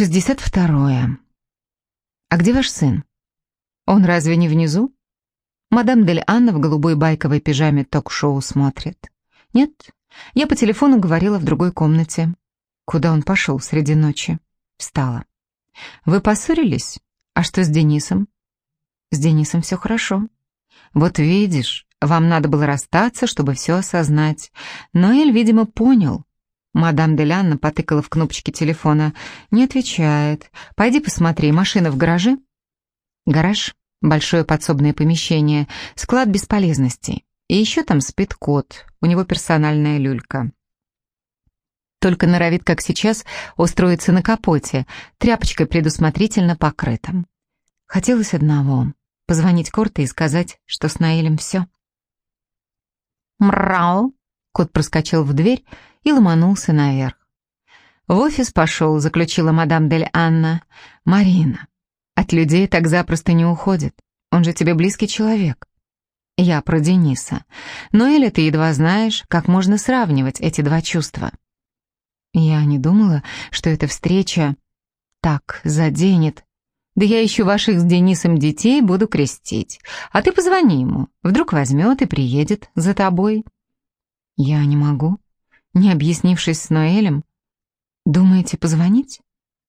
Шестьдесят второе. А где ваш сын? Он разве не внизу? Мадам Дель Анна в голубой байковой пижаме ток-шоу смотрит. Нет, я по телефону говорила в другой комнате. Куда он пошел среди ночи? Встала. Вы поссорились? А что с Денисом? С Денисом все хорошо. Вот видишь, вам надо было расстаться, чтобы все осознать. Но Эль, видимо, понял. Мадам Делянна потыкала в кнопочки телефона. Не отвечает. Пойди посмотри, машина в гараже? Гараж — большое подсобное помещение, склад бесполезностей. И еще там спит кот, у него персональная люлька. Только норовит, как сейчас, устроиться на капоте, тряпочкой предусмотрительно покрытым. Хотелось одного — позвонить Корте и сказать, что с Наилем все. «Мрау!» — кот проскочил в дверь и ломанулся наверх. «В офис пошел», — заключила мадам Дель Анна. «Марина, от людей так запросто не уходит. Он же тебе близкий человек». Я про Дениса. Но или ты едва знаешь, как можно сравнивать эти два чувства. Я не думала, что эта встреча так заденет. Да я еще ваших с Денисом детей буду крестить. А ты позвони ему, вдруг возьмет и приедет за тобой. Я не могу, не объяснившись с Ноэлем. Думаете, позвонить?